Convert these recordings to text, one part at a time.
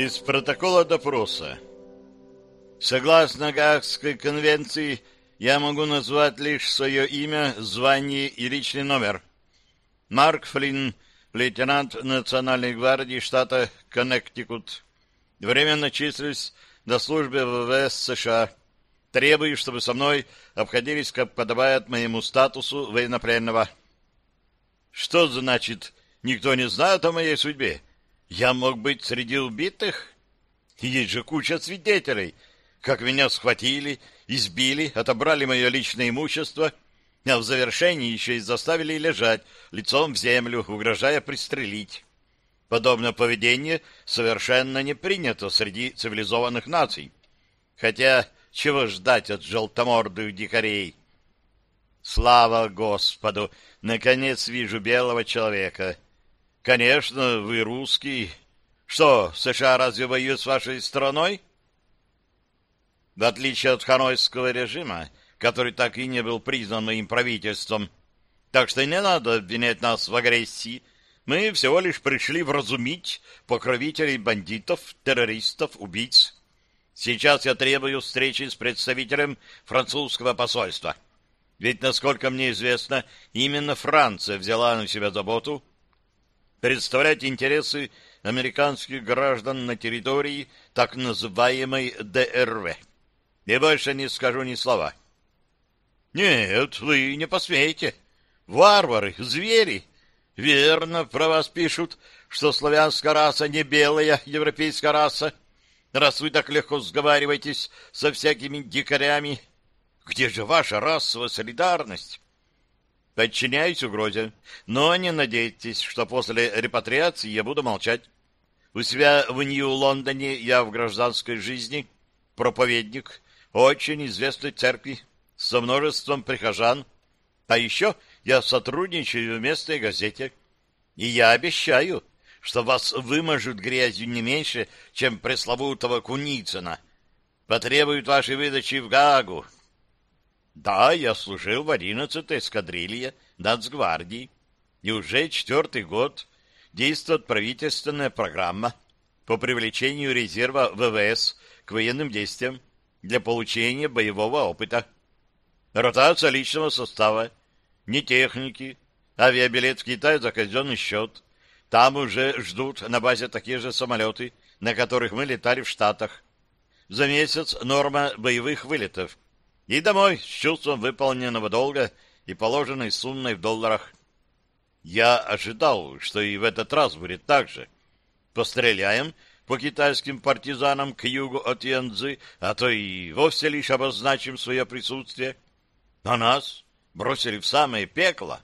Из протокола допроса. Согласно Гаагской конвенции, я могу назвать лишь свое имя, звание и личный номер. Марк Флинн, лейтенант Национальной гвардии штата Коннектикут. Временно числюсь до службы ВВС США. Требую, чтобы со мной обходились, как подобает моему статусу военнопленного. Что значит, никто не знает о моей судьбе? Я мог быть среди убитых? Есть же куча свидетелей, как меня схватили, избили, отобрали мое личное имущество, а в завершении еще и заставили лежать лицом в землю, угрожая пристрелить. Подобное поведение совершенно не принято среди цивилизованных наций. Хотя чего ждать от желтомордых дикарей? Слава Господу! Наконец вижу белого человека. Конечно, вы русский. Что, США разве воюют с вашей страной? В отличие от ханойского режима, который так и не был признан моим правительством. Так что не надо обвинять нас в агрессии. Мы всего лишь пришли вразумить покровителей бандитов, террористов, убийц. Сейчас я требую встречи с представителем французского посольства. Ведь, насколько мне известно, именно Франция взяла на себя заботу представлять интересы американских граждан на территории так называемой ДРВ. И больше не скажу ни слова. Нет, вы не посмеете. Варвары, звери. Верно, про вас пишут, что славянская раса не белая европейская раса. Раз вы так легко сговариваетесь со всякими дикарями, где же ваша расовая солидарность? Подчиняюсь угрозе, но не надейтесь, что после репатриации я буду молчать. У себя в Нью-Лондоне я в гражданской жизни проповедник очень известной церкви со множеством прихожан, а еще я сотрудничаю в местной газете. И я обещаю, что вас вымажут грязью не меньше, чем пресловутого Куницына. Потребуют вашей выдачи в Гаагу, да, я служил в 11-й эскадрилье Нацгвардии, и уже четвертый год действует правительственная программа по привлечению резерва ВВС к военным действиям для получения боевого опыта. Ротация личного состава, не техники, авиабилет в Китай за казенный счет. Там уже ждут на базе такие же самолеты, на которых мы летали в Штатах. За месяц норма боевых вылетов — и домой с чувством выполненного долга и положенной суммой в долларах. Я ожидал, что и в этот раз будет так же. Постреляем по китайским партизанам к югу от Янцзы, а то и вовсе лишь обозначим свое присутствие. А нас бросили в самое пекло.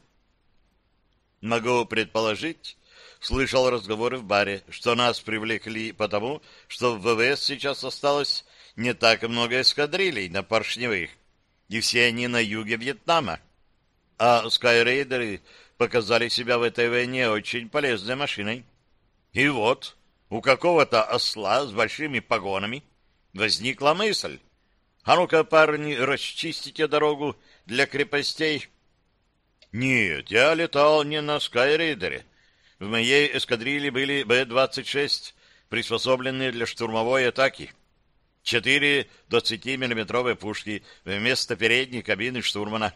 Могу предположить, слышал разговоры в баре, что нас привлекли потому, что в ВВС сейчас осталось не так много эскадрилей на поршневых, и все они на юге Вьетнама. А скайрейдеры показали себя в этой войне очень полезной машиной. И вот у какого-то осла с большими погонами возникла мысль. А ну-ка, парни, расчистите дорогу для крепостей. Нет, я летал не на скайрейдере. В моей эскадрилье были Б-26, приспособленные для штурмовой атаки. Четыре 20-миллиметровые пушки вместо передней кабины штурмана.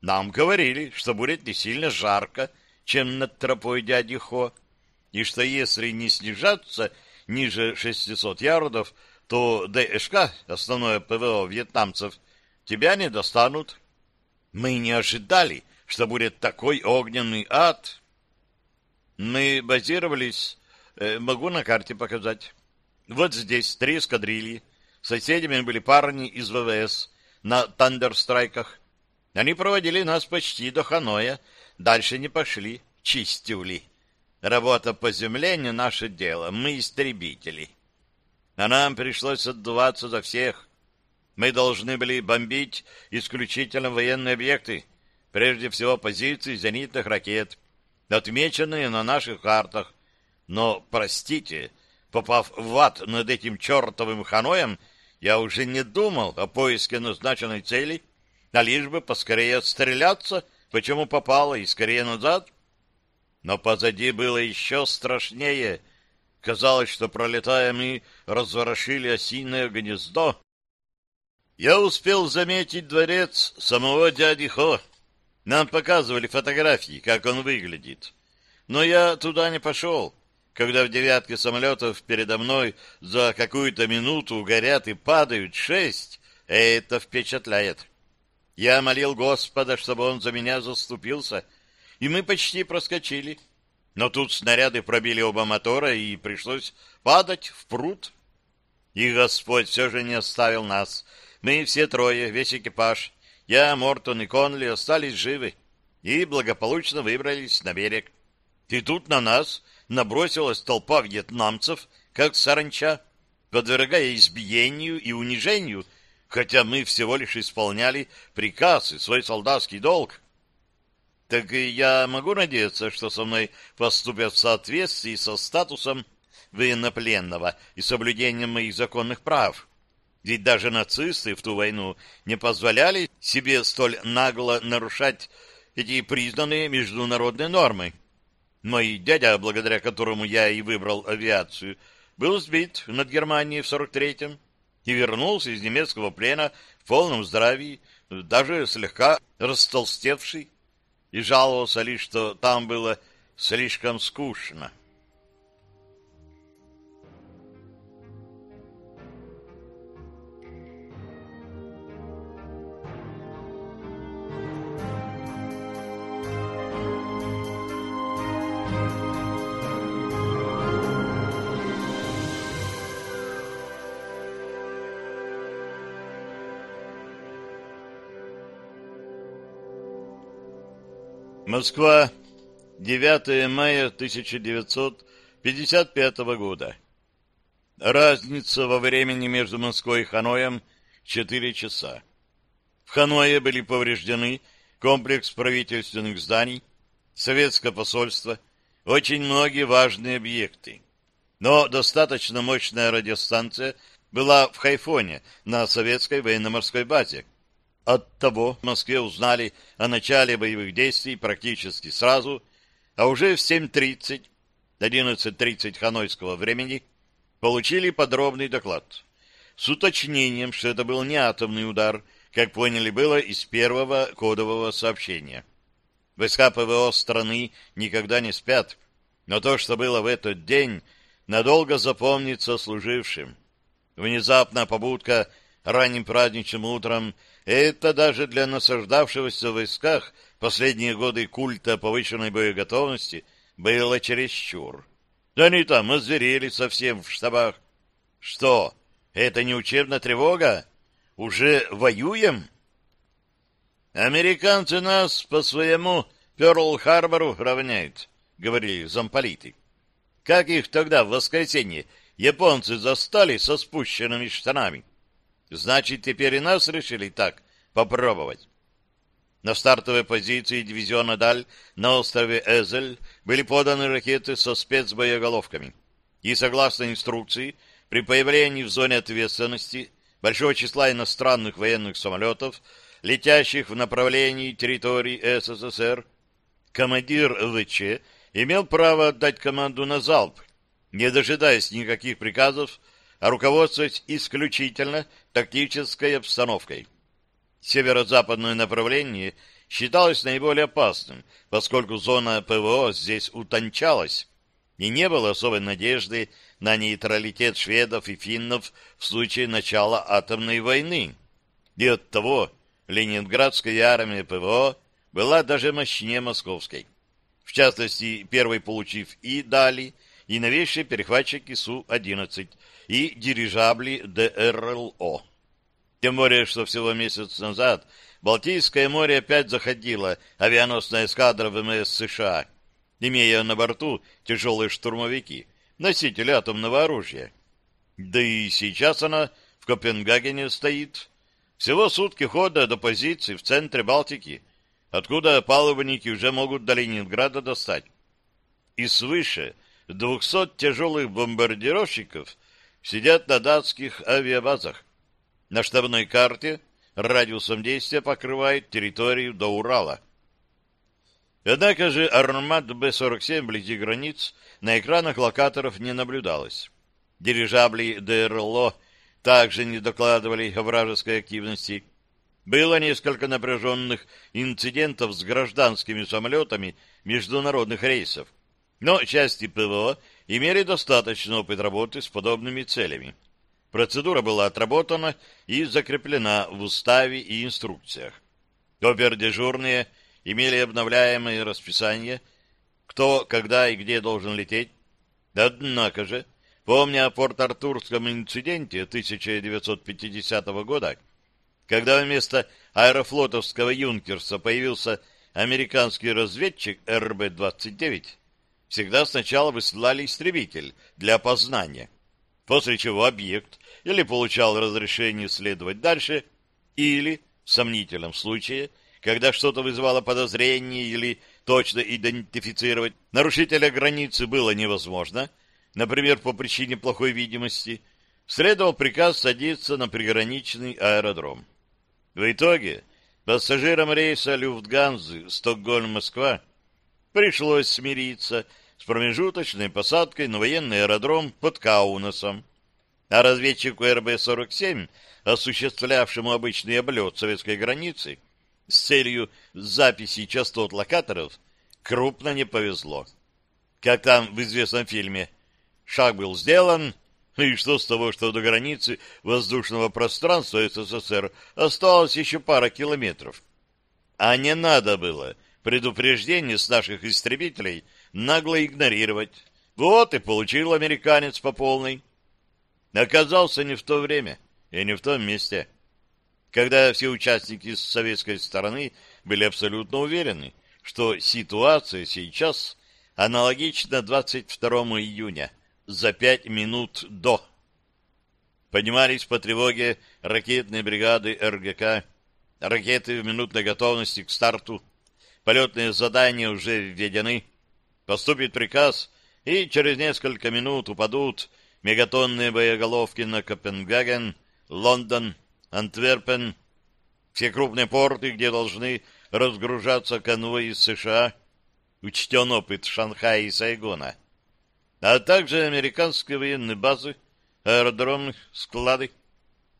Нам говорили, что будет не сильно жарко, чем над тропой дяди Хо, и что если не снижаться ниже 600 ярдов, то ДШК, основное ПВО вьетнамцев, тебя не достанут. Мы не ожидали, что будет такой огненный ад. Мы базировались, э, могу на карте показать. Вот здесь три эскадрильи. Соседями были парни из ВВС на тандерстрайках. Они проводили нас почти до Ханоя. Дальше не пошли. Чистюли. Работа по земле не наше дело. Мы истребители. А нам пришлось отдуваться за всех. Мы должны были бомбить исключительно военные объекты, прежде всего позиции зенитных ракет, отмеченные на наших картах. Но, простите, Попав в ад над этим чертовым Ханоем, я уже не думал о поиске назначенной цели, а лишь бы поскорее отстреляться, почему попало, и скорее назад. Но позади было еще страшнее. Казалось, что, пролетая, мы разворошили осиное гнездо. Я успел заметить дворец самого дяди Хо. Нам показывали фотографии, как он выглядит. Но я туда не пошел, когда в девятке самолетов передо мной за какую-то минуту горят и падают шесть. Это впечатляет. Я молил Господа, чтобы он за меня заступился, и мы почти проскочили. Но тут снаряды пробили оба мотора, и пришлось падать в пруд. И Господь все же не оставил нас. Мы все трое, весь экипаж, я, Мортон и Конли остались живы и благополучно выбрались на берег. И тут на нас набросилась толпа вьетнамцев, как саранча, подвергая избиению и унижению, хотя мы всего лишь исполняли приказ и свой солдатский долг. Так и я могу надеяться, что со мной поступят в соответствии со статусом военнопленного и соблюдением моих законных прав. Ведь даже нацисты в ту войну не позволяли себе столь нагло нарушать эти признанные международные нормы. Мой дядя, благодаря которому я и выбрал авиацию, был сбит над Германией в 43-м и вернулся из немецкого плена в полном здравии, даже слегка растолстевший, и жаловался лишь, что там было слишком скучно. Москва, 9 мая 1955 года. Разница во времени между Москвой и Ханоем 4 часа. В Ханое были повреждены комплекс правительственных зданий, советское посольство, очень многие важные объекты. Но достаточно мощная радиостанция была в Хайфоне на советской военно-морской базе, Оттого в Москве узнали о начале боевых действий практически сразу, а уже в 7.30, 11.30 ханойского времени, получили подробный доклад с уточнением, что это был не атомный удар, как поняли было из первого кодового сообщения. Войска ПВО страны никогда не спят, но то, что было в этот день, надолго запомнится служившим. Внезапная побудка ранним праздничным утром это даже для насаждавшегося в войсках последние годы культа повышенной боеготовности было чересчур. Да они там озверели совсем в штабах. Что, это не учебная тревога? Уже воюем? Американцы нас по своему Пёрл-Харбору равняют, говорили замполиты. Как их тогда в воскресенье японцы застали со спущенными штанами? Значит, теперь и нас решили так попробовать. На стартовой позиции дивизиона «Даль» на острове Эзель были поданы ракеты со спецбоеголовками. И, согласно инструкции, при появлении в зоне ответственности большого числа иностранных военных самолетов, летящих в направлении территории СССР, командир ВЧ имел право отдать команду на залп, не дожидаясь никаких приказов а руководствуясь исключительно тактической обстановкой. Северо-западное направление считалось наиболее опасным, поскольку зона ПВО здесь утончалась, и не было особой надежды на нейтралитет шведов и финнов в случае начала атомной войны. И оттого Ленинградская армия ПВО была даже мощнее московской. В частности, первой получив и Дали, и новейшие перехватчики Су-11, и дирижабли ДРЛО. Тем более, что всего месяц назад Балтийское море опять заходила авианосная эскадра ВМС США, имея на борту тяжелые штурмовики, носители атомного оружия. Да и сейчас она в Копенгагене стоит. Всего сутки хода до позиции в центре Балтики, откуда палубники уже могут до Ленинграда достать. И свыше 200 тяжелых бомбардировщиков — сидят на датских авиабазах. На штабной карте радиусом действия покрывает территорию до Урала. Однако же армат Б-47 вблизи границ на экранах локаторов не наблюдалось. Дирижабли ДРЛО также не докладывали о вражеской активности. Было несколько напряженных инцидентов с гражданскими самолетами международных рейсов, но части ПВО имели достаточно опыт работы с подобными целями. Процедура была отработана и закреплена в уставе и инструкциях. Опердежурные имели обновляемое расписание, кто, когда и где должен лететь. Однако же, помня о Порт-Артурском инциденте 1950 года, когда вместо аэрофлотовского «Юнкерса» появился американский разведчик РБ-29, всегда сначала высылали истребитель для опознания, после чего объект или получал разрешение следовать дальше, или, в сомнительном случае, когда что-то вызывало подозрение или точно идентифицировать нарушителя границы было невозможно, например, по причине плохой видимости, следовал приказ садиться на приграничный аэродром. В итоге пассажирам рейса Люфтганзы Стокгольм-Москва пришлось смириться с промежуточной посадкой на военный аэродром под Каунасом, а разведчику РБ-47, осуществлявшему обычный облет советской границы, с целью записи частот локаторов крупно не повезло. Как там в известном фильме «Шаг был сделан», и что с того, что до границы воздушного пространства СССР осталось еще пара километров? А не надо было предупреждение с наших истребителей нагло игнорировать. Вот и получил американец по полной. Оказался не в то время и не в том месте когда все участники с советской стороны были абсолютно уверены, что ситуация сейчас аналогична 22 июня, за пять минут до. Поднимались по тревоге ракетные бригады РГК, ракеты в минутной готовности к старту, полетные задания уже введены, поступит приказ, и через несколько минут упадут мегатонные боеголовки на Копенгаген, Лондон, Антверпен, все крупные порты, где должны разгружаться конвои из США, учтен опыт Шанхая и Сайгона, а также американские военные базы, аэродромы, склады.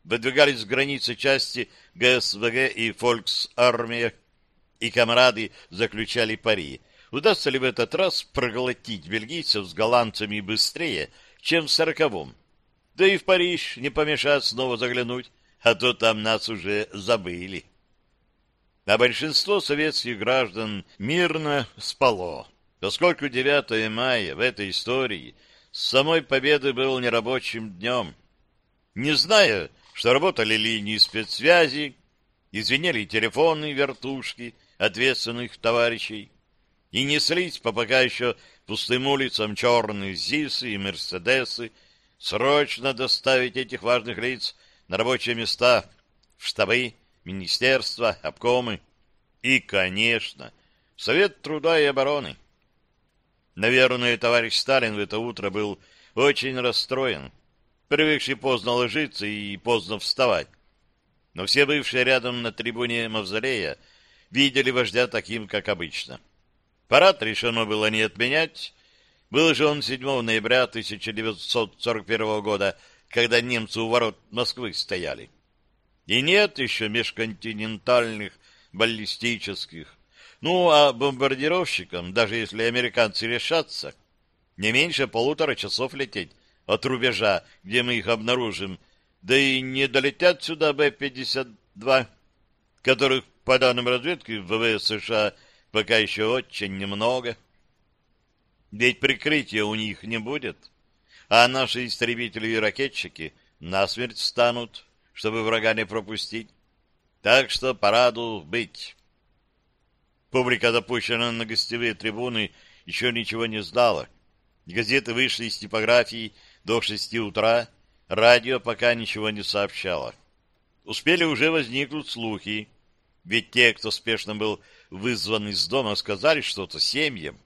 Выдвигались с границы части ГСВГ и Фольксармия, и комрады заключали пари. Удастся ли в этот раз проглотить бельгийцев с голландцами быстрее, чем в сороковом? Да и в Париж не помешает снова заглянуть а то там нас уже забыли. А большинство советских граждан мирно спало, поскольку 9 мая в этой истории с самой победы был нерабочим днем. Не зная, что работали линии спецсвязи, извинили телефонные вертушки ответственных товарищей, и неслись по пока еще пустым улицам черные ЗИСы и Мерседесы, срочно доставить этих важных лиц на рабочие места, в штабы, министерства, обкомы и, конечно, Совет труда и обороны. Наверное, товарищ Сталин в это утро был очень расстроен, привыкший поздно ложиться и поздно вставать. Но все бывшие рядом на трибуне Мавзолея видели вождя таким, как обычно. Парад решено было не отменять. Был же он 7 ноября 1941 года когда немцы у ворот Москвы стояли. И нет еще межконтинентальных баллистических. Ну, а бомбардировщикам, даже если американцы решатся, не меньше полутора часов лететь от рубежа, где мы их обнаружим, да и не долетят сюда Б-52, которых, по данным разведки, ВВС США пока еще очень немного. Ведь прикрытия у них не будет а наши истребители и ракетчики насмерть станут, чтобы врага не пропустить. Так что параду быть. Публика, допущена на гостевые трибуны, еще ничего не сдала. Газеты вышли из типографии до шести утра, радио пока ничего не сообщало. Успели уже возникнуть слухи, ведь те, кто спешно был вызван из дома, сказали что-то семьям.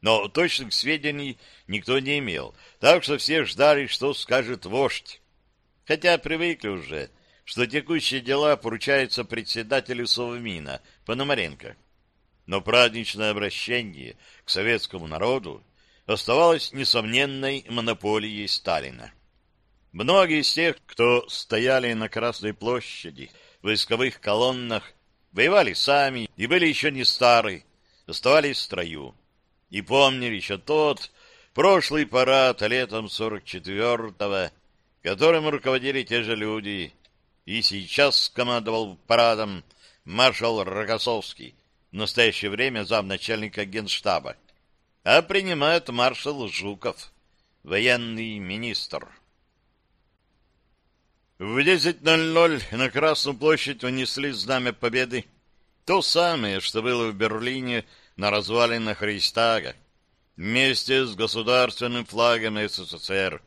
Но точных сведений никто не имел, так что все ждали, что скажет вождь. Хотя привыкли уже, что текущие дела поручаются председателю Совмина Пономаренко. но праздничное обращение к советскому народу оставалось несомненной монополией Сталина. Многие из тех, кто стояли на Красной площади, в войсковых колоннах, воевали сами и были еще не стары, оставались в строю. И помнили еще тот прошлый парад летом 44-го, которым руководили те же люди. И сейчас командовал парадом маршал Рокоссовский, в настоящее время замначальника генштаба. А принимает маршал Жуков, военный министр. В 10.00 на Красную площадь унесли знамя Победы. То самое, что было в Берлине на развалинах Рейхстага, вместе с государственным флагом СССР.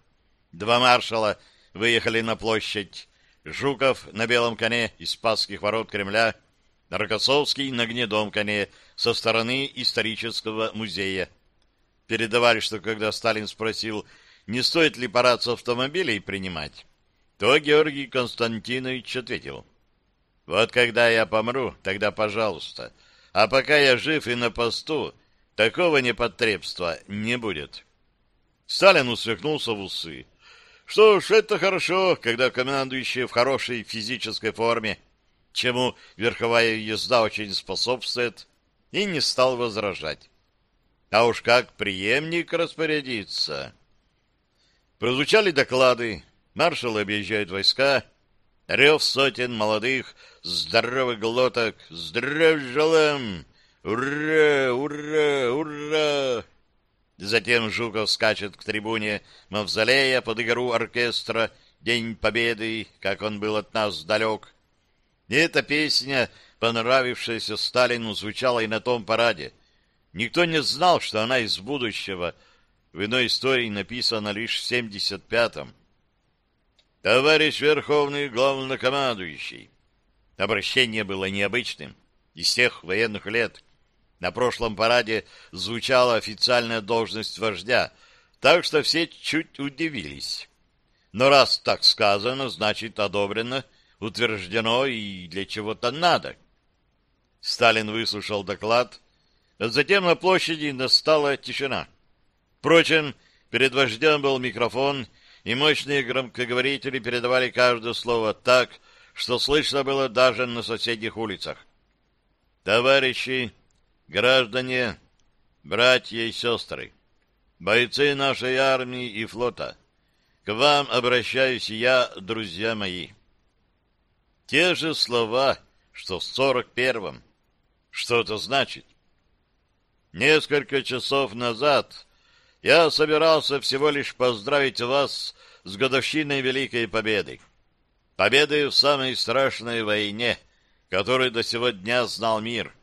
Два маршала выехали на площадь. Жуков на белом коне из Спасских ворот Кремля, Рокоссовский на гнедом коне со стороны исторического музея. Передавали, что когда Сталин спросил, не стоит ли парад с автомобилей принимать, то Георгий Константинович ответил, «Вот когда я помру, тогда пожалуйста, а пока я жив и на посту, такого непотребства не будет». Сталин усмехнулся в усы. Что ж, это хорошо, когда командующий в хорошей физической форме, чему верховая езда очень способствует, и не стал возражать. А уж как преемник распорядиться. Прозвучали доклады, маршалы объезжают войска, рев сотен молодых, здоровых глоток, здравия желаем, ура, ура, ура! Затем Жуков скачет к трибуне мавзолея под игру оркестра «День Победы», как он был от нас далек. И эта песня, понравившаяся Сталину, звучала и на том параде. Никто не знал, что она из будущего. В иной истории написана лишь в 75-м. «Товарищ Верховный Главнокомандующий». Обращение было необычным, из тех военных лет. На прошлом параде звучала официальная должность вождя, так что все чуть удивились. Но раз так сказано, значит одобрено, утверждено и для чего-то надо. Сталин выслушал доклад, затем на площади настала тишина. Впрочем, перед вождем был микрофон, и мощные громкоговорители передавали каждое слово так, что слышно было даже на соседних улицах. «Товарищи, граждане, братья и сестры, бойцы нашей армии и флота, к вам обращаюсь я, друзья мои». Те же слова, что в сорок первом. Что это значит? Несколько часов назад я собирался всего лишь поздравить вас с годовщиной Великой Победы. Победы в самой страшной войне, которую до сего дня знал мир.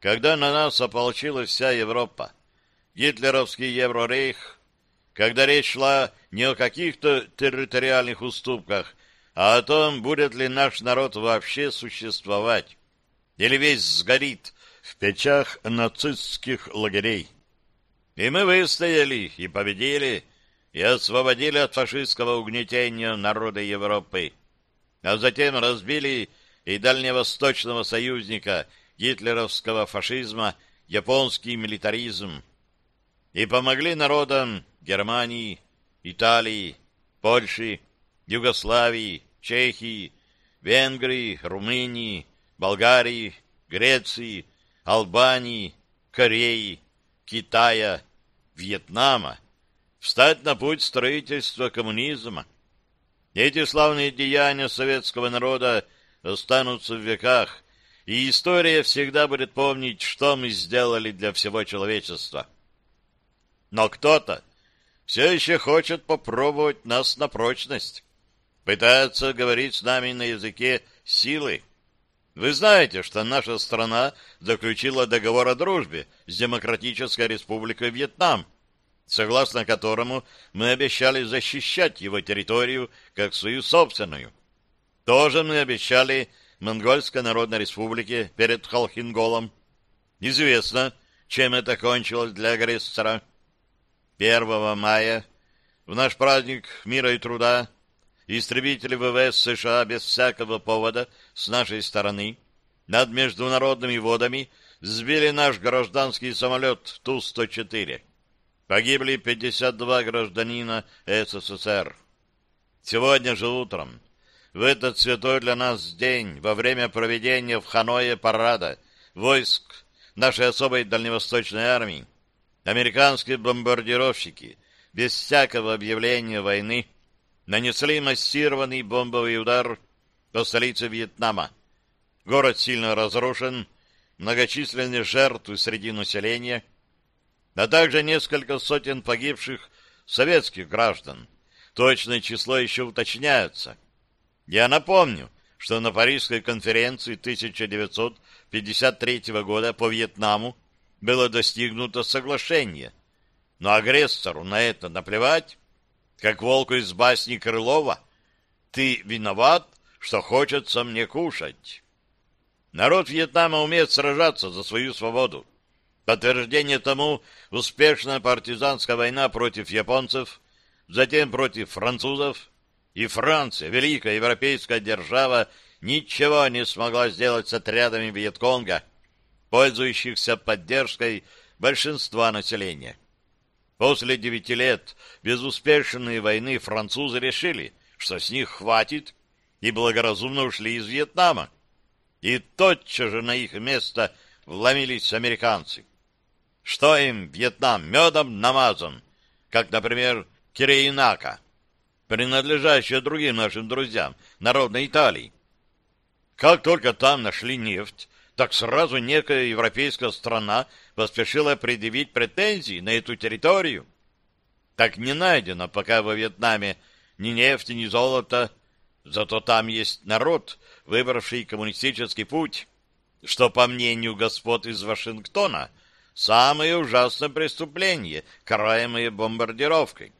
Когда на нас ополчилась вся Европа, гитлеровский Еврорейх, когда речь шла не о каких-то территориальных уступках, а о том, будет ли наш народ вообще существовать, или весь сгорит в печах нацистских лагерей. И мы выстояли и победили, и освободили от фашистского угнетения народа Европы, а затем разбили и дальневосточного союзника гитлеровского фашизма японский милитаризм, и помогли народам Германии, Италии, Польши, Югославии, Чехии, Венгрии, Румынии, Болгарии, Греции, Албании, Кореи, Китая, Вьетнама, встать на путь строительства коммунизма. Эти славные деяния советского народа останутся в веках, и история всегда будет помнить, что мы сделали для всего человечества. Но кто-то все еще хочет попробовать нас на прочность, пытается говорить с нами на языке силы. Вы знаете, что наша страна заключила договор о дружбе с Демократической Республикой Вьетнам, согласно которому мы обещали защищать его территорию как свою собственную. Тоже мы обещали Монгольской Народной Республике перед Халхинголом. Известно, чем это кончилось для агрессора. 1 мая, в наш праздник мира и труда, истребители ВВС США без всякого повода с нашей стороны над международными водами сбили наш гражданский самолет Ту-104. Погибли 52 гражданина СССР. Сегодня же утром, в этот святой для нас день, во время проведения в Ханое парада войск нашей особой дальневосточной армии, американские бомбардировщики без всякого объявления войны нанесли массированный бомбовый удар по столице Вьетнама. Город сильно разрушен, многочисленные жертвы среди населения – а также несколько сотен погибших советских граждан. Точное число еще уточняется. Я напомню, что на Парижской конференции 1953 года по Вьетнаму было достигнуто соглашение. Но агрессору на это наплевать, как волку из басни Крылова. Ты виноват, что хочется мне кушать. Народ Вьетнама умеет сражаться за свою свободу. Подтверждение тому успешная партизанская война против японцев, затем против французов, и Франция, великая европейская держава, ничего не смогла сделать с отрядами Вьетконга, пользующихся поддержкой большинства населения. После девяти лет безуспешной войны французы решили, что с них хватит, и благоразумно ушли из Вьетнама. И тотчас же на их место вломились американцы. Что им Вьетнам медом намазан, как, например, Киреинака, принадлежащая другим нашим друзьям, народной Италии. Как только там нашли нефть, так сразу некая европейская страна поспешила предъявить претензии на эту территорию. Так не найдено пока во Вьетнаме ни нефти, ни золота, зато там есть народ, выбравший коммунистический путь, что, по мнению господ из Вашингтона, — самое ужасное преступление, караемое бомбардировкой.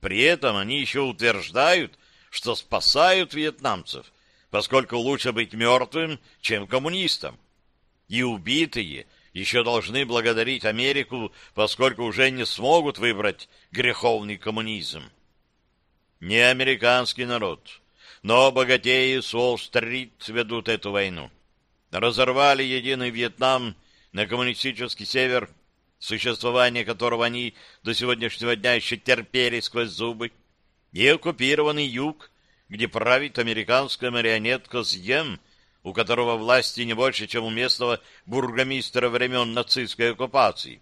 При этом они еще утверждают, что спасают вьетнамцев, поскольку лучше быть мертвым, чем коммунистом. И убитые еще должны благодарить Америку, поскольку уже не смогут выбрать греховный коммунизм. Не американский народ, но богатеи с Уолл-стрит ведут эту войну. Разорвали единый Вьетнам на коммунистический север, существование которого они до сегодняшнего дня еще терпели сквозь зубы, и оккупированный юг, где правит американская марионетка Зьем, у которого власти не больше, чем у местного бургомистра времен нацистской оккупации,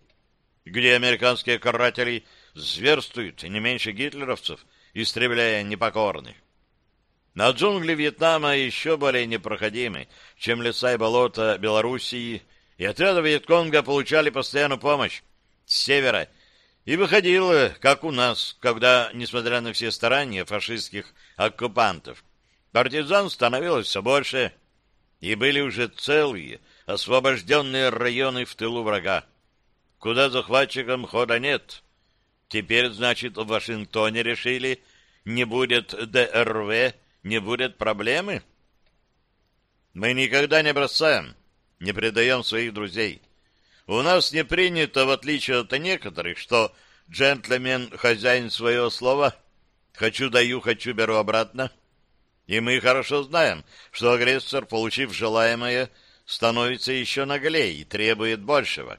где американские каратели зверствуют не меньше гитлеровцев, истребляя непокорных. На джунгли Вьетнама еще более непроходимы, чем леса и болота Белоруссии и отряды Вьетконга получали постоянную помощь с севера, и выходило, как у нас, когда, несмотря на все старания фашистских оккупантов, партизан становилось все больше, и были уже целые, освобожденные районы в тылу врага, куда захватчикам хода нет. Теперь, значит, в Вашингтоне решили, не будет ДРВ, не будет проблемы? Мы никогда не бросаем не предаем своих друзей. У нас не принято, в отличие от некоторых, что джентльмен хозяин своего слова. Хочу даю, хочу беру обратно. И мы хорошо знаем, что агрессор, получив желаемое, становится еще наглее и требует большего.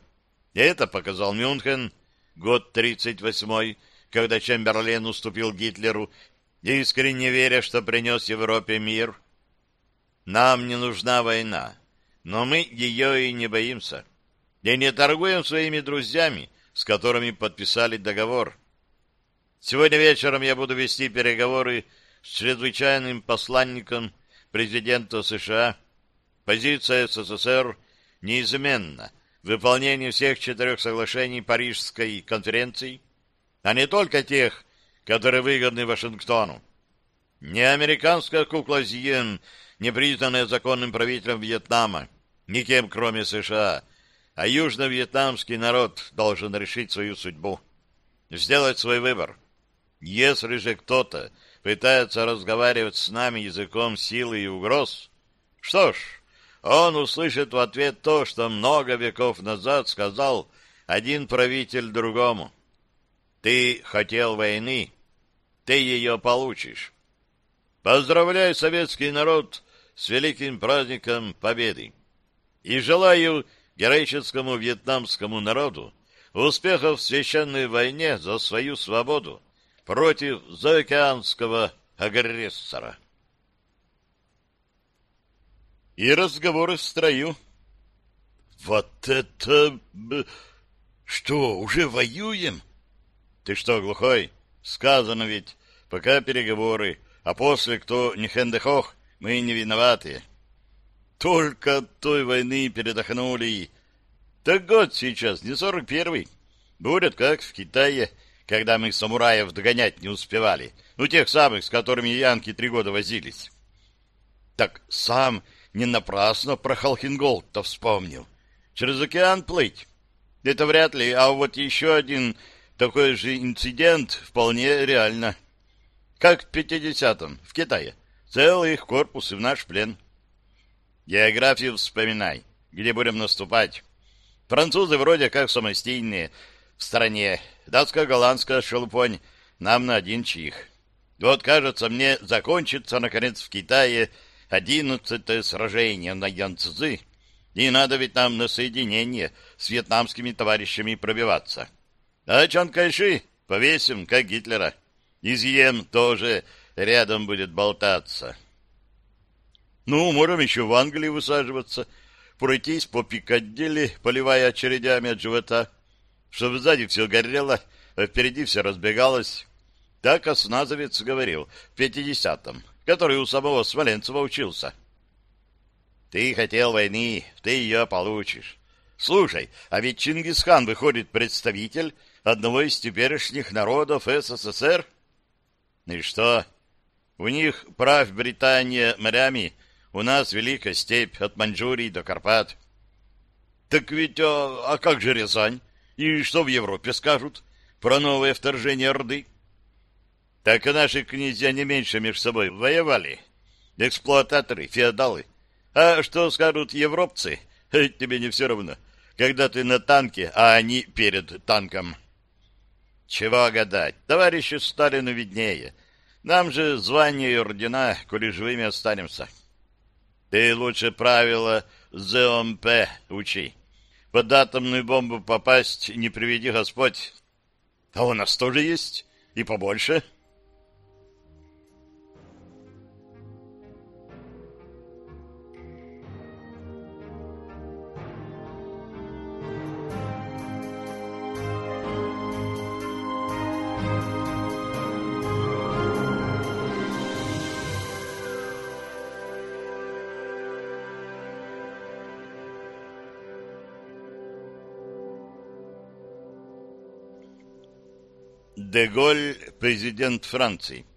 И это показал Мюнхен, год 38-й, когда Чемберлен уступил Гитлеру, искренне веря, что принес Европе мир. Нам не нужна война. Но мы ее и не боимся. И не торгуем своими друзьями, с которыми подписали договор. Сегодня вечером я буду вести переговоры с чрезвычайным посланником президента США. Позиция СССР неизменна. Выполнение всех четырех соглашений Парижской конференции, а не только тех, которые выгодны Вашингтону. Не американская кукла Зиен не признанная законным правителем Вьетнама, никем, кроме США, а южно-вьетнамский народ должен решить свою судьбу, сделать свой выбор. Если же кто-то пытается разговаривать с нами языком силы и угроз, что ж, он услышит в ответ то, что много веков назад сказал один правитель другому. Ты хотел войны, ты ее получишь. Поздравляю советский народ с великим праздником Победы. И желаю героическому вьетнамскому народу успехов в священной войне за свою свободу против заокеанского агрессора. И разговоры в строю. Вот это... Что, уже воюем? Ты что, глухой? Сказано ведь, пока переговоры, а после кто не хендехох, мы не виноваты. Только от той войны передохнули. Так год сейчас, не сорок первый. Будет как в Китае, когда мы самураев догонять не успевали. Ну, тех самых, с которыми янки три года возились. Так сам не напрасно про Халхингол-то вспомнил. Через океан плыть. Это вряд ли, а вот еще один такой же инцидент вполне реально. Как в 50-м, в Китае. Целый их корпус и в наш плен. Географию вспоминай, где будем наступать. Французы вроде как самостийные в стране. Датско-голландская шелупонь нам на один чих. Вот, кажется, мне закончится, наконец, в Китае одиннадцатое сражение на Янцзы, и надо ведь нам на соединение с вьетнамскими товарищами пробиваться. А Чан Кайши повесим, как Гитлера. Изъем тоже рядом будет болтаться. Ну, можем еще в Англии высаживаться, пройтись по Пикадилли, поливая очередями от живота, чтобы сзади все горело, а впереди все разбегалось. Так Осназовец говорил в пятидесятом, который у самого Смоленцева учился. Ты хотел войны, ты ее получишь. Слушай, а ведь Чингисхан выходит представитель одного из теперешних народов СССР? И что? У них прав Британия морями, у нас великая степь от Маньчжурии до Карпат. Так ведь, а, а как же Рязань? И что в Европе скажут про новое вторжение Орды? Так и наши князья не меньше между собой воевали. Эксплуататоры, феодалы. А что скажут европцы? Тебе не все равно, когда ты на танке, а они перед танком. Чего гадать, товарищу Сталину виднее. Нам же звание и ордена, коли живыми останемся. Ты лучше правила ЗОМП учи. Под атомную бомбу попасть не приведи Господь. А у нас тоже есть, и побольше. — Деголь – президент Франции.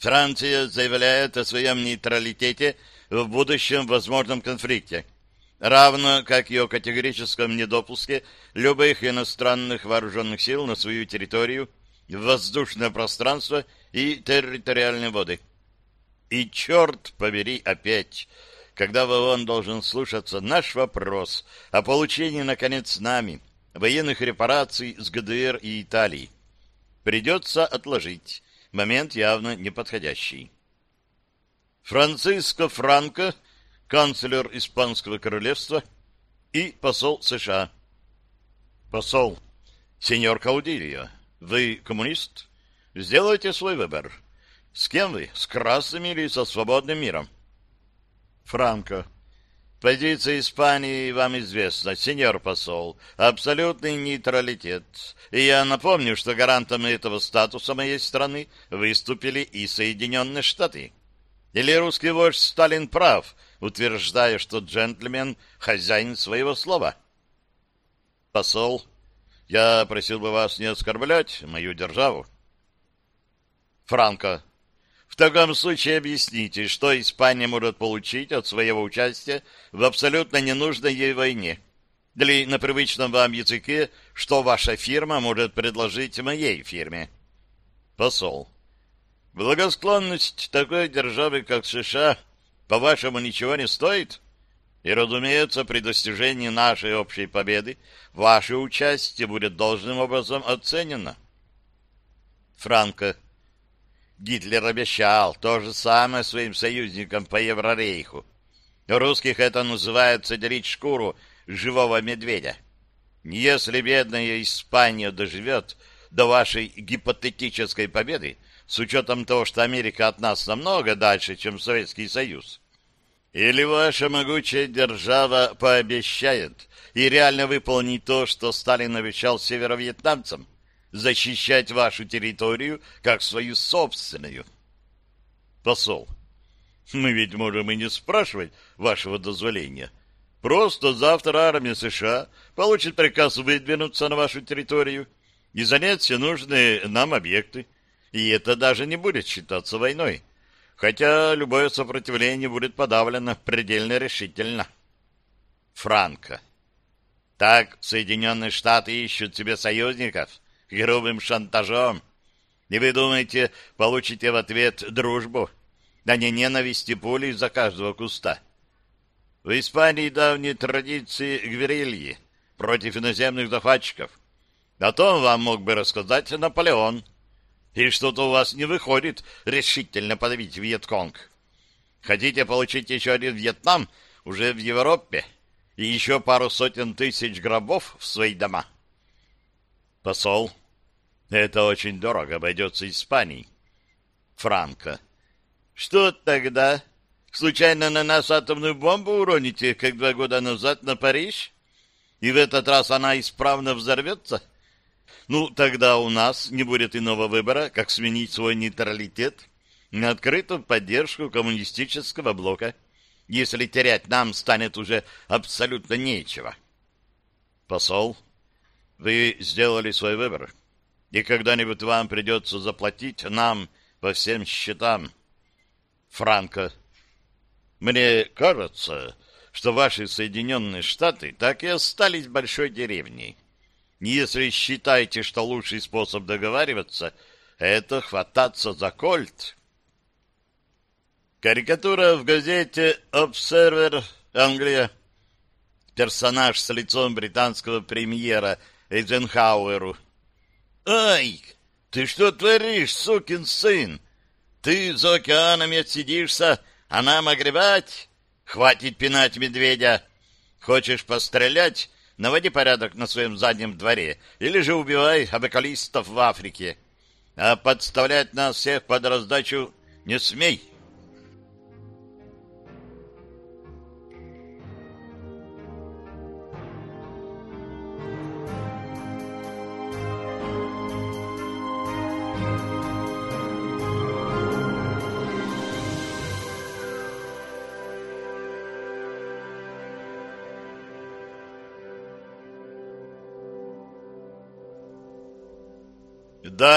Франция заявляет о своем нейтралитете в будущем возможном конфликте, равно как и о категорическом недопуске любых иностранных вооруженных сил на свою территорию, воздушное пространство и территориальные воды. И черт побери опять, когда в ООН должен слушаться наш вопрос о получении, наконец, нами военных репараций с ГДР и Италии придется отложить. Момент явно неподходящий. Франциско Франко, канцлер Испанского королевства и посол США. Посол, сеньор Каудильо, вы коммунист? Сделайте свой выбор. С кем вы? С красными или со свободным миром? Франко. Позиция Испании вам известна, сеньор посол. Абсолютный нейтралитет. И я напомню, что гарантом этого статуса моей страны выступили и Соединенные Штаты. Или русский вождь Сталин прав, утверждая, что джентльмен — хозяин своего слова? Посол, я просил бы вас не оскорблять мою державу. Франко, таком случае объясните, что Испания может получить от своего участия в абсолютно ненужной ей войне. Или на привычном вам языке, что ваша фирма может предложить моей фирме. Посол. Благосклонность такой державы, как США, по-вашему, ничего не стоит? И, разумеется, при достижении нашей общей победы ваше участие будет должным образом оценено. Франко. Гитлер обещал то же самое своим союзникам по Еврорейху. Русских это называется делить шкуру живого медведя. Если бедная Испания доживет до вашей гипотетической победы, с учетом того, что Америка от нас намного дальше, чем Советский Союз, или ваша могучая держава пообещает и реально выполнит то, что Сталин обещал северо-вьетнамцам, защищать вашу территорию как свою собственную? Посол, мы ведь можем и не спрашивать вашего дозволения. Просто завтра армия США получит приказ выдвинуться на вашу территорию и занять все нужные нам объекты. И это даже не будет считаться войной. Хотя любое сопротивление будет подавлено предельно решительно. Франко. Так Соединенные Штаты ищут себе союзников грубым шантажом. И вы думаете, получите в ответ дружбу, а не ненависти пули за каждого куста. В Испании давние традиции гверильи против иноземных захватчиков. О том вам мог бы рассказать Наполеон. И что-то у вас не выходит решительно подавить Вьетконг. Хотите получить еще один Вьетнам уже в Европе и еще пару сотен тысяч гробов в свои дома? Посол, это очень дорого обойдется Испании. Франко. Что тогда? Случайно на нас атомную бомбу уроните, как два года назад на Париж? И в этот раз она исправно взорвется? Ну, тогда у нас не будет иного выбора, как сменить свой нейтралитет на открытую поддержку коммунистического блока, если терять нам станет уже абсолютно нечего. Посол, вы сделали свой выбор и когда-нибудь вам придется заплатить нам по всем счетам. Франко. Мне кажется, что ваши Соединенные Штаты так и остались большой деревней. Если считаете, что лучший способ договариваться — это хвататься за кольт. Карикатура в газете «Обсервер», Англия. Персонаж с лицом британского премьера Эйзенхауэру — «Ай, ты что творишь, сукин сын? Ты за океанами отсидишься, а нам огребать? Хватит пинать медведя. Хочешь пострелять? Наводи порядок на своем заднем дворе, или же убивай абокалистов в Африке. А подставлять нас всех под раздачу не смей».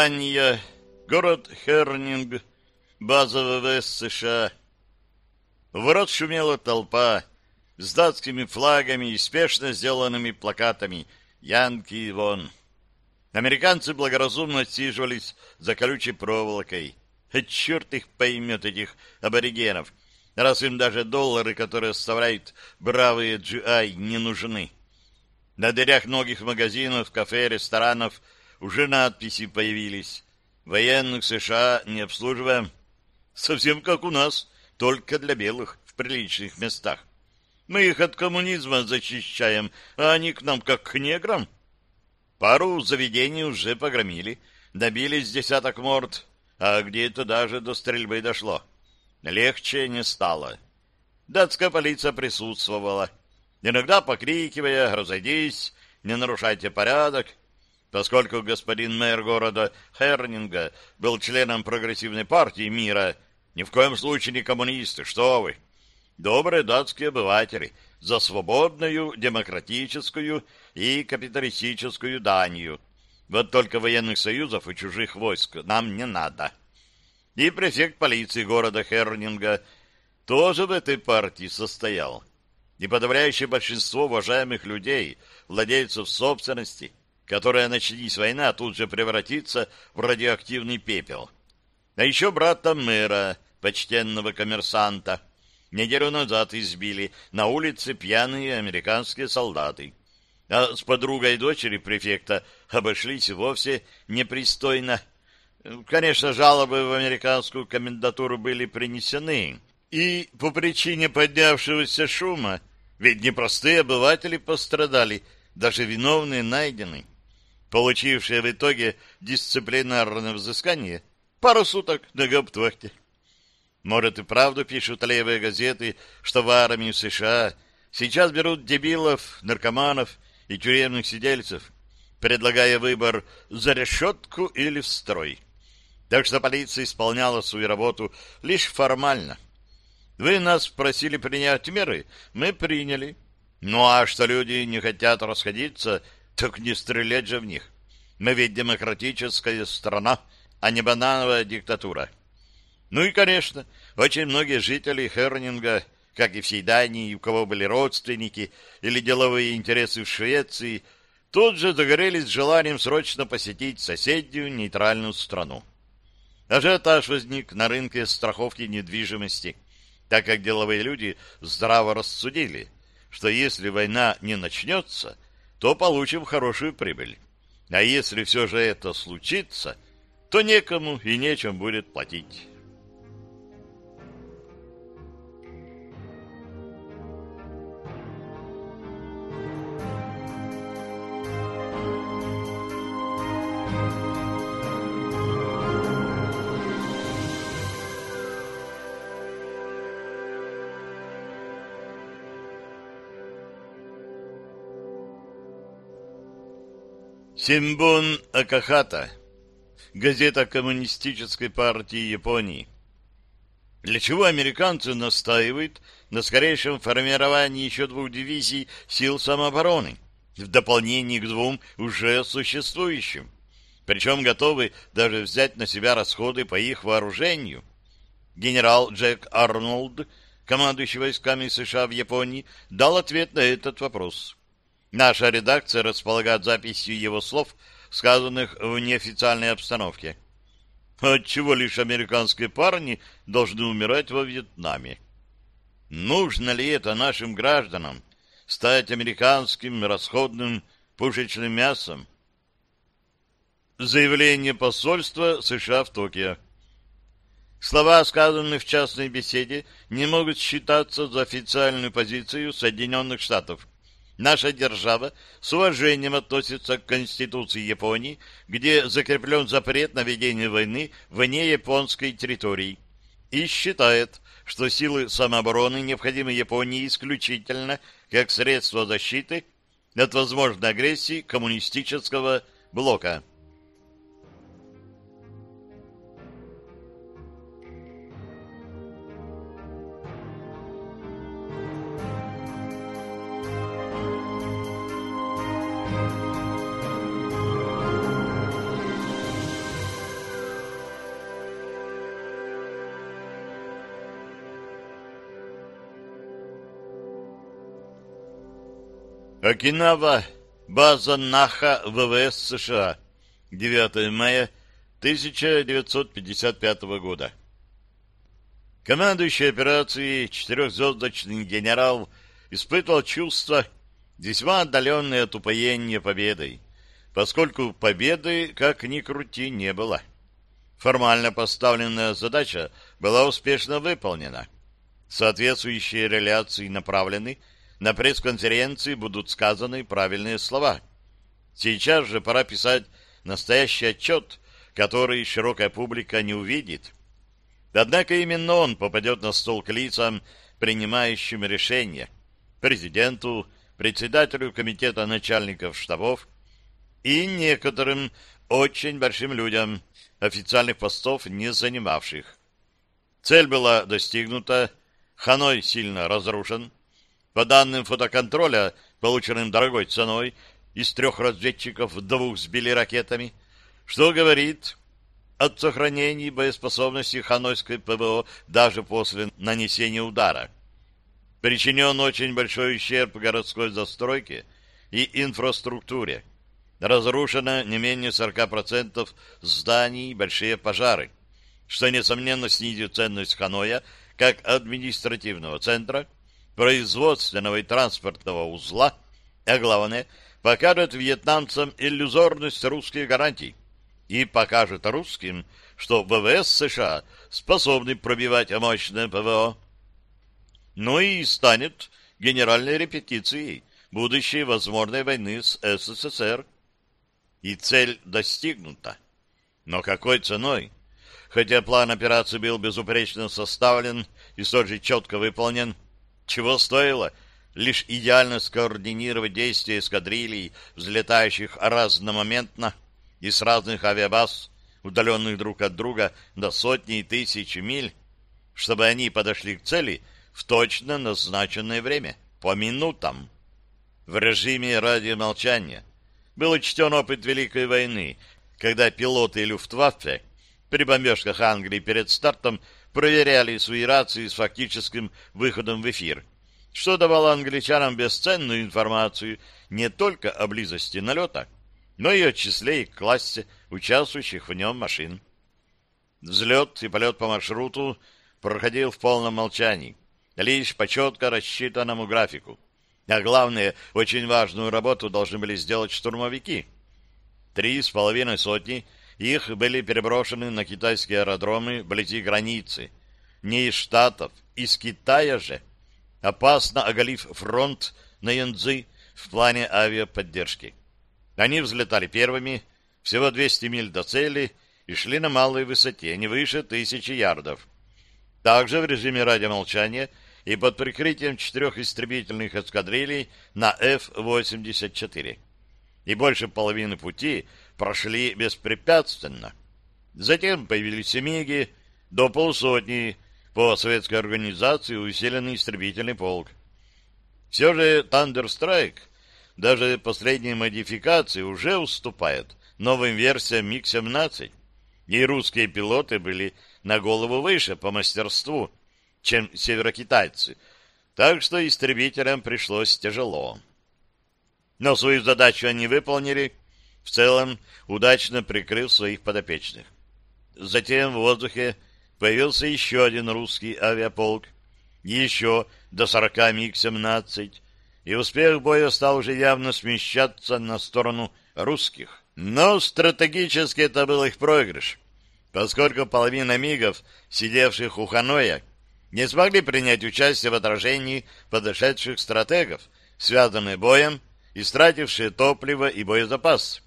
Дания, город Хернинг, база ВВС США. В ворот шумела толпа с датскими флагами и спешно сделанными плакатами «Янки вон». Американцы благоразумно отсиживались за колючей проволокой. Черт их поймет, этих аборигенов, раз им даже доллары, которые оставляют бравые GI, не нужны. На дверях многих магазинов, кафе, ресторанов – уже надписи появились. Военных США не обслуживаем. Совсем как у нас, только для белых в приличных местах. Мы их от коммунизма защищаем, а они к нам как к неграм. Пару заведений уже погромили, добились десяток морд, а где-то даже до стрельбы дошло. Легче не стало. Датская полиция присутствовала, иногда покрикивая «Разойдись! Не нарушайте порядок!» Поскольку господин мэр города Хернинга был членом прогрессивной партии мира, ни в коем случае не коммунисты, что вы. Добрые датские обыватели за свободную, демократическую и капиталистическую Данию. Вот только военных союзов и чужих войск нам не надо. И префект полиции города Хернинга тоже в этой партии состоял. И подавляющее большинство уважаемых людей, владельцев собственности – которая, начнись война, тут же превратится в радиоактивный пепел. А еще брата мэра, почтенного коммерсанта, неделю назад избили на улице пьяные американские солдаты. А с подругой дочери префекта обошлись вовсе непристойно. Конечно, жалобы в американскую комендатуру были принесены, и по причине поднявшегося шума Ведь не простые обыватели пострадали, даже виновные найдены, получившие в итоге дисциплинарное взыскание пару суток на гауптвахте. Может, и правду пишут левые газеты, что в армии США сейчас берут дебилов, наркоманов и тюремных сидельцев, предлагая выбор за решетку или в строй. Так что полиция исполняла свою работу лишь формально. Вы нас просили принять меры, мы приняли. Ну а что люди не хотят расходиться, так не стрелять же в них. Мы ведь демократическая страна, а не банановая диктатура. Ну и, конечно, очень многие жители Хернинга, как и всей Дании, у кого были родственники или деловые интересы в Швеции, тут же загорелись желанием срочно посетить соседнюю нейтральную страну. Ажиотаж возник на рынке страховки недвижимости, так как деловые люди здраво рассудили, что если война не начнется, то получим хорошую прибыль. А если все же это случится, то некому и нечем будет платить. Симбун Акахата. Газета Коммунистической партии Японии. Для чего американцы настаивают на скорейшем формировании еще двух дивизий сил самообороны, в дополнение к двум уже существующим? Причем готовы даже взять на себя расходы по их вооружению. Генерал Джек Арнольд, командующий войсками США в Японии, дал ответ на этот вопрос. Наша редакция располагает записью его слов, сказанных в неофициальной обстановке. Отчего лишь американские парни должны умирать во Вьетнаме? Нужно ли это нашим гражданам стать американским расходным пушечным мясом? Заявление посольства США в Токио. Слова, сказанные в частной беседе, не могут считаться за официальную позицию Соединенных Штатов. Наша держава с уважением относится к Конституции Японии, где закреплен запрет на ведение войны вне японской территории, и считает, что силы самообороны необходимы Японии исключительно как средство защиты от возможной агрессии коммунистического блока. Окинава, база НАХА ВВС США, 9 мая 1955 года. Командующий операцией четырехзвездочный генерал испытывал чувство, весьма отдаленное от упоения победой, поскольку победы, как ни крути, не было. Формально поставленная задача была успешно выполнена. Соответствующие реляции направлены на пресс-конференции будут сказаны правильные слова. Сейчас же пора писать настоящий отчет, который широкая публика не увидит. Однако именно он попадет на стол к лицам, принимающим решения, президенту, председателю комитета начальников штабов и некоторым очень большим людям, официальных постов не занимавших. Цель была достигнута, Ханой сильно разрушен, по данным фотоконтроля, полученным дорогой ценой, из трех разведчиков двух сбили ракетами, что говорит о сохранении боеспособности ханойской ПВО даже после нанесения удара. Причинен очень большой ущерб городской застройке и инфраструктуре. Разрушено не менее 40% зданий и большие пожары, что, несомненно, снизит ценность Ханоя как административного центра – производственного и транспортного узла, а главное, покажет вьетнамцам иллюзорность русских гарантий и покажет русским, что ВВС США способны пробивать мощное ПВО. Ну и станет генеральной репетицией будущей возможной войны с СССР. И цель достигнута. Но какой ценой? Хотя план операции был безупречно составлен и столь же четко выполнен, чего стоило лишь идеально скоординировать действия эскадрилий, взлетающих разномоментно и с разных авиабаз, удаленных друг от друга до сотни и тысячи миль, чтобы они подошли к цели в точно назначенное время, по минутам. В режиме радиомолчания был учтен опыт Великой войны, когда пилоты Люфтваффе при бомбежках Англии перед стартом проверяли свои рации с фактическим выходом в эфир, что давало англичанам бесценную информацию не только о близости налета, но и о числе и классе участвующих в нем машин. Взлет и полет по маршруту проходил в полном молчании, лишь по четко рассчитанному графику. А главное, очень важную работу должны были сделать штурмовики. Три с половиной сотни их были переброшены на китайские аэродромы вблизи границы. Не из Штатов, из Китая же. Опасно оголив фронт на Янцзы в плане авиаподдержки. Они взлетали первыми, всего 200 миль до цели, и шли на малой высоте, не выше тысячи ярдов. Также в режиме радиомолчания и под прикрытием четырех истребительных эскадрилей на F-84. И больше половины пути прошли беспрепятственно. Затем появились Миги, до полсотни по советской организации усиленный истребительный полк. Все же Thunderstrike, даже последние модификации, уже уступает новым версиям МиГ-17, и русские пилоты были на голову выше по мастерству, чем северокитайцы, так что истребителям пришлось тяжело. Но свою задачу они выполнили, в целом удачно прикрыв своих подопечных. Затем в воздухе появился еще один русский авиаполк, еще до 40 МиГ-17, и успех боя стал уже явно смещаться на сторону русских. Но стратегически это был их проигрыш поскольку половина мигов, сидевших у Ханоя, не смогли принять участие в отражении подошедших стратегов, связанные боем, истратившие топливо и боезапас.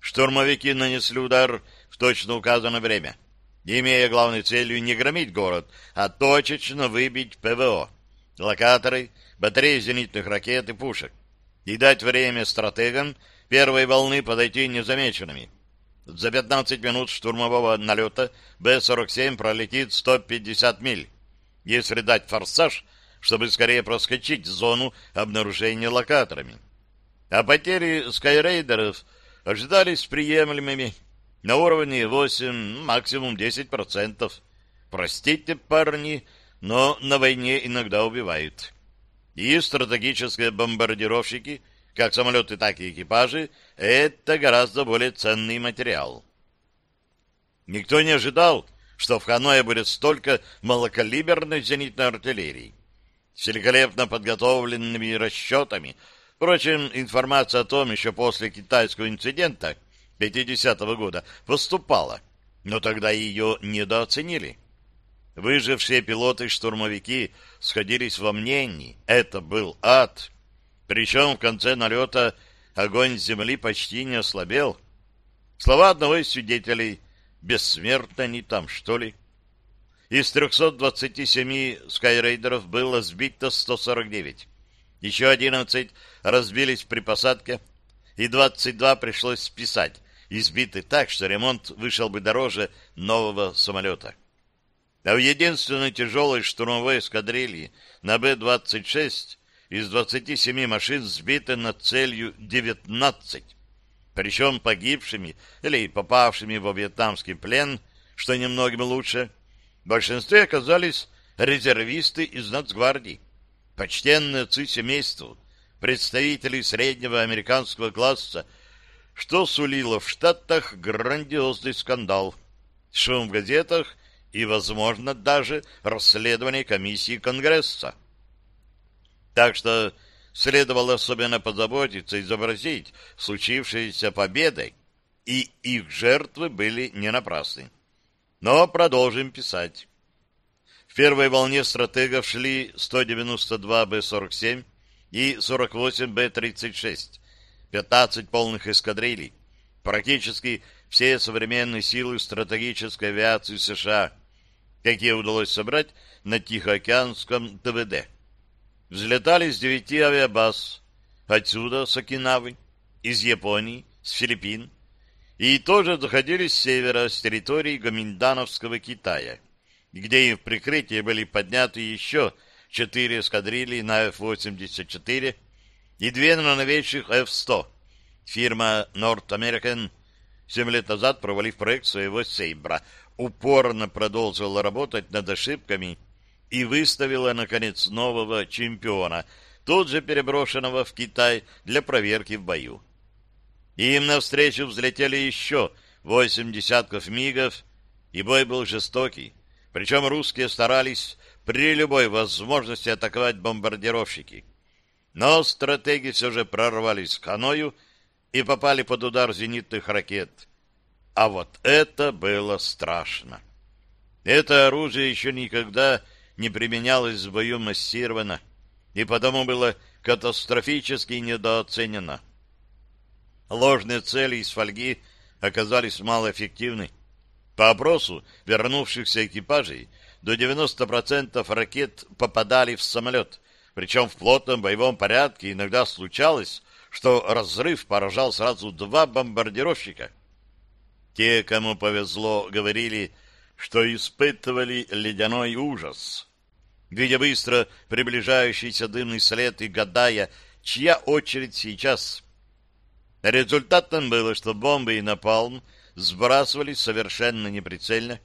Штурмовики нанесли удар в точно указанное время, имея главной целью не громить город, а точечно выбить ПВО, локаторы, батареи зенитных ракет и пушек, и дать время стратегам первой волны подойти незамеченными. За 15 минут штурмового налета Б-47 пролетит 150 миль, если дать форсаж, чтобы скорее проскочить зону обнаружения локаторами. А потери скайрейдеров ожидались приемлемыми на уровне 8, максимум 10%. Простите, парни, но на войне иногда убивают. И стратегические бомбардировщики как самолеты, так и экипажи, это гораздо более ценный материал. Никто не ожидал, что в Ханое будет столько малокалиберной зенитной артиллерии. С великолепно подготовленными расчетами. Впрочем, информация о том еще после китайского инцидента 50-го года поступала, но тогда ее недооценили. Выжившие пилоты-штурмовики сходились во мнении. Это был ад. Причем в конце налета огонь земли почти не ослабел. Слова одного из свидетелей «Бессмертно они там, что ли?» Из 327 скайрейдеров было сбито 149. Еще 11 разбились при посадке, и 22 пришлось списать, избиты так, что ремонт вышел бы дороже нового самолета. А в единственной тяжелой штурмовой эскадрильи на Б-26 из 27 машин сбито над целью 19, причем погибшими или попавшими во вьетнамский плен, что немногим лучше, в большинстве оказались резервисты из нацгвардии, почтенные отцы семейству, представители среднего американского класса, что сулило в Штатах грандиозный скандал, шум в газетах и, возможно, даже расследование комиссии Конгресса. Так что следовало особенно позаботиться изобразить случившееся победой, и их жертвы были не напрасны. Но продолжим писать. В первой волне стратегов шли 192 Б-47 и 48 Б-36, 15 полных эскадрилей, практически все современные силы стратегической авиации США, какие удалось собрать на Тихоокеанском ТВД. Взлетали с девяти авиабаз, отсюда, с Окинавы, из Японии, с Филиппин, и тоже заходили с севера, с территории Гоминдановского Китая, где им в прикрытие были подняты еще четыре эскадрильи на F-84 и две на новейших F-100. Фирма North American, семь лет назад провалив проект своего Сейбра, упорно продолжила работать над ошибками и выставила, наконец, нового чемпиона, тут же переброшенного в Китай для проверки в бою. Им навстречу взлетели еще восемь десятков мигов, и бой был жестокий. Причем русские старались при любой возможности атаковать бомбардировщики. Но стратеги все же прорвались к Ханою и попали под удар зенитных ракет. А вот это было страшно. Это оружие еще никогда не применялось в бою массированно, и потому было катастрофически недооценено. Ложные цели из фольги оказались малоэффективны. По опросу вернувшихся экипажей до 90% ракет попадали в самолет, причем в плотном боевом порядке иногда случалось, что разрыв поражал сразу два бомбардировщика. Те, кому повезло, говорили, что испытывали ледяной ужас. Видя быстро приближающийся дымный след и гадая, чья очередь сейчас. Результатом было, что бомбы и напалм сбрасывались совершенно неприцельно,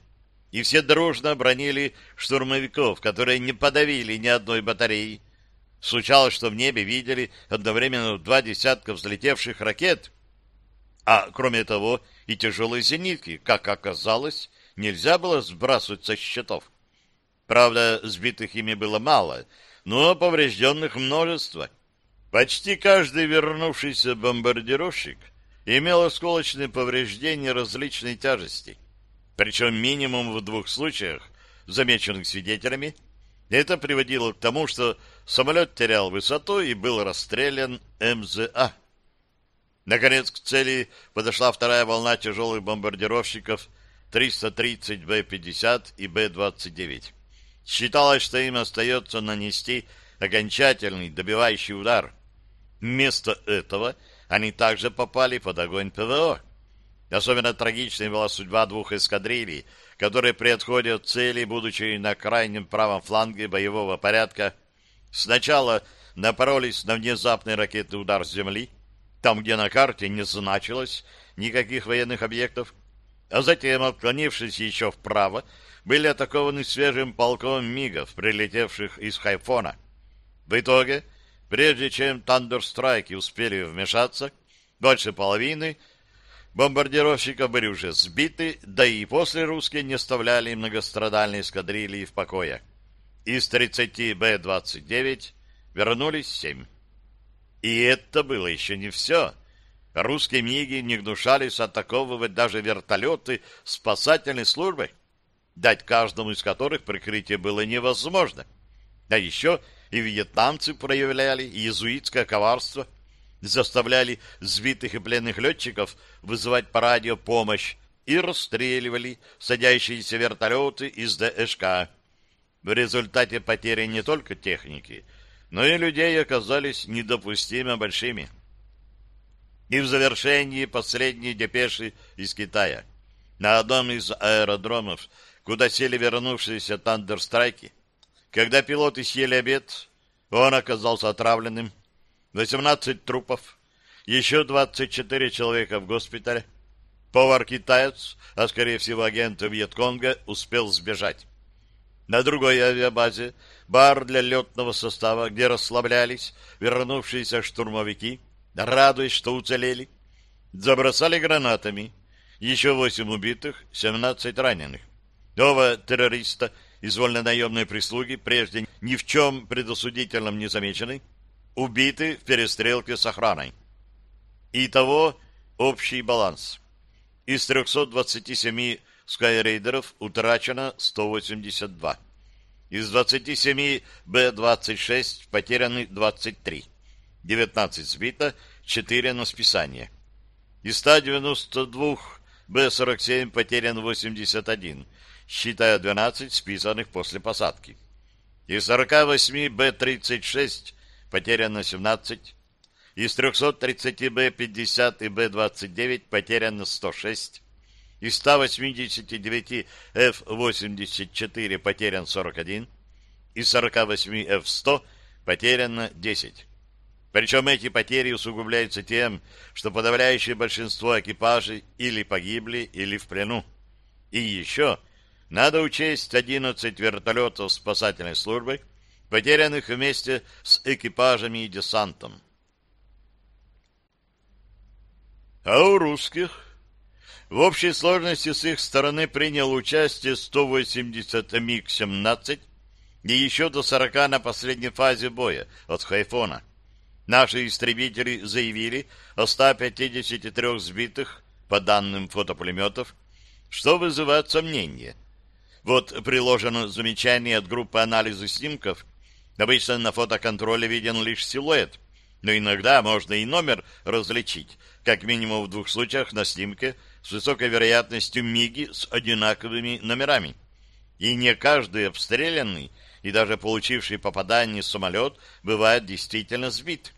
и все дружно бронили штурмовиков, которые не подавили ни одной батареи. Случалось, что в небе видели одновременно два десятка взлетевших ракет, а кроме того и тяжелые зенитки, как оказалось, нельзя было сбрасывать со счетов. Правда, сбитых ими было мало, но поврежденных множество. Почти каждый вернувшийся бомбардировщик имел осколочные повреждения различной тяжести. Причем минимум в двух случаях, замеченных свидетелями, это приводило к тому, что самолет терял высоту и был расстрелян МЗА. Наконец к цели подошла вторая волна тяжелых бомбардировщиков 330 Б-50 и Б-29. Считалось, что им остается нанести окончательный добивающий удар. Вместо этого они также попали под огонь ПВО. Особенно трагичной была судьба двух эскадрилий, которые при отходе от цели, будучи на крайнем правом фланге боевого порядка, сначала напоролись на внезапный ракетный удар с земли, там, где на карте не значилось никаких военных объектов, а затем, отклонившись еще вправо, были атакованы свежим полком мигов, прилетевших из Хайфона. В итоге, прежде чем Тандерстрайки успели вмешаться, больше половины бомбардировщиков были уже сбиты, да и после русские не оставляли многострадальные эскадрильи в покое. Из 30 Б-29 вернулись 7. И это было еще не все. Русские МИГи не гнушались атаковывать даже вертолеты спасательной службы дать каждому из которых прикрытие было невозможно. А еще и вьетнамцы проявляли иезуитское коварство, заставляли сбитых и пленных летчиков вызывать по радио помощь и расстреливали садящиеся вертолеты из ДШК. В результате потери не только техники, но и людей оказались недопустимо большими. И в завершении последней депеши из Китая. На одном из аэродромов куда сели вернувшиеся тандерстрайки. Когда пилоты съели обед, он оказался отравленным. 18 трупов, еще 24 человека в госпитале. Повар-китаец, а скорее всего агент Вьетконга, успел сбежать. На другой авиабазе бар для летного состава, где расслаблялись вернувшиеся штурмовики, радуясь, что уцелели, забросали гранатами. Еще восемь убитых, 17 раненых. Оба террориста из вольнонаемной прислуги, прежде ни в чем предосудительном не замечены, убиты в перестрелке с охраной. Итого общий баланс. Из 327 скайрейдеров утрачено 182. Из 27 Б-26 потеряны 23. 19 сбито, 4 на списание. Из 192 Б-47 потерян 81, считая 12 списанных после посадки. Из 48 Б-36 потеряно 17, из 330 Б-50 и Б-29 потеряно 106, из 189 F-84 потерян 41, из 48 F-100 потеряно 10. Причем эти потери усугубляются тем, что подавляющее большинство экипажей или погибли, или в плену. И еще надо учесть 11 вертолетов спасательной службы, потерянных вместе с экипажами и десантом. А у русских? В общей сложности с их стороны принял участие 180 МиГ-17 и еще до 40 на последней фазе боя от Хайфона. Наши истребители заявили о 153 сбитых, по данным фотопулеметов, что вызывает сомнения. Вот приложено замечание от группы анализа снимков. Обычно на фотоконтроле виден лишь силуэт, но иногда можно и номер различить, как минимум в двух случаях на снимке с высокой вероятностью МИГи с одинаковыми номерами. И не каждый обстрелянный и даже получивший попадание самолет бывает действительно сбит.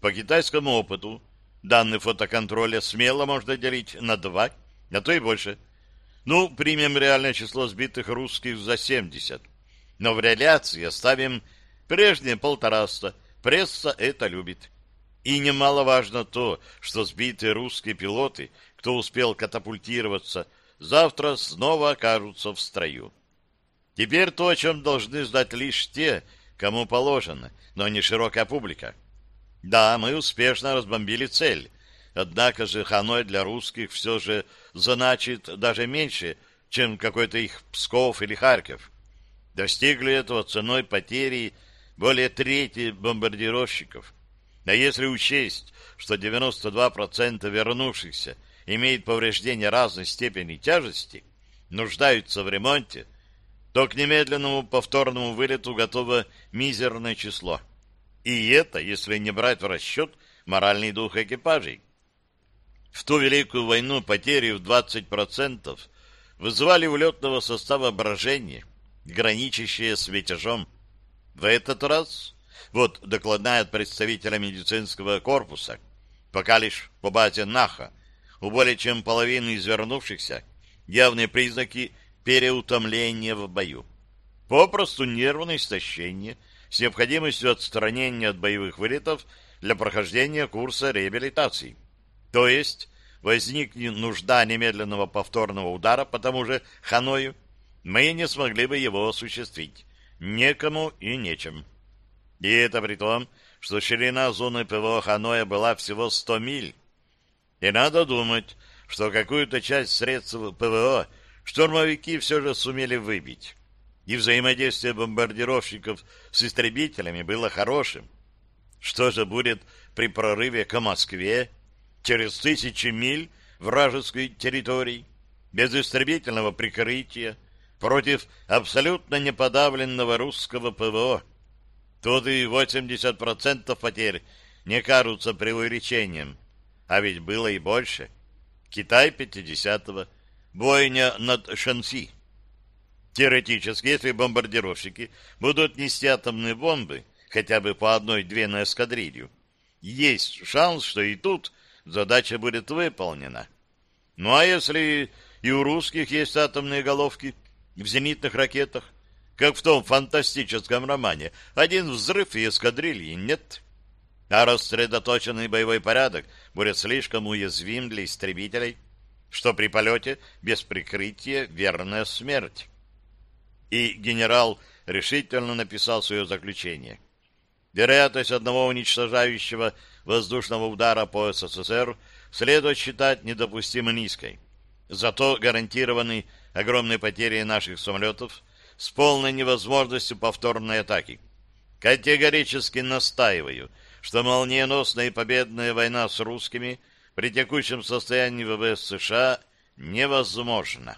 По китайскому опыту данные фотоконтроля смело можно делить на два, а то и больше. Ну, примем реальное число сбитых русских за 70. Но в реляции оставим прежнее полтораста. Пресса это любит. И немаловажно то, что сбитые русские пилоты, кто успел катапультироваться, завтра снова окажутся в строю. Теперь то, о чем должны знать лишь те, кому положено, но не широкая публика. Да, мы успешно разбомбили цель. Однако же Ханой для русских все же значит даже меньше, чем какой-то их Псков или Харьков. Достигли этого ценой потери более трети бомбардировщиков. А если учесть, что 92% вернувшихся имеют повреждения разной степени тяжести, нуждаются в ремонте, то к немедленному повторному вылету готово мизерное число – и это, если не брать в расчет моральный дух экипажей. В ту Великую войну потери в 20% вызывали у летного состава брожение, граничащее с мятежом. В этот раз, вот докладная от представителя медицинского корпуса, пока лишь по базе НАХА, у более чем половины извернувшихся явные признаки переутомления в бою. Попросту нервное истощение – с необходимостью отстранения от боевых вылетов для прохождения курса реабилитации. То есть возникнет нужда немедленного повторного удара по тому же Ханою, мы не смогли бы его осуществить. Некому и нечем. И это при том, что ширина зоны ПВО Ханоя была всего 100 миль. И надо думать, что какую-то часть средств ПВО штурмовики все же сумели выбить и взаимодействие бомбардировщиков с истребителями было хорошим. Что же будет при прорыве к Москве через тысячи миль вражеской территории, без истребительного прикрытия, против абсолютно неподавленного русского ПВО? Тут и 80% потерь не кажутся преувеличением, а ведь было и больше. Китай 50-го, бойня над Шанси Теоретически, если бомбардировщики будут нести атомные бомбы, хотя бы по одной-две на эскадрилью, есть шанс, что и тут задача будет выполнена. Ну а если и у русских есть атомные головки в зенитных ракетах, как в том фантастическом романе, один взрыв и эскадрильи нет, а рассредоточенный боевой порядок будет слишком уязвим для истребителей, что при полете без прикрытия верная смерть и генерал решительно написал свое заключение. Вероятность одного уничтожающего воздушного удара по СССР следует считать недопустимо низкой. Зато гарантированы огромные потери наших самолетов с полной невозможностью повторной атаки. Категорически настаиваю, что молниеносная и победная война с русскими при текущем состоянии ВВС США невозможна.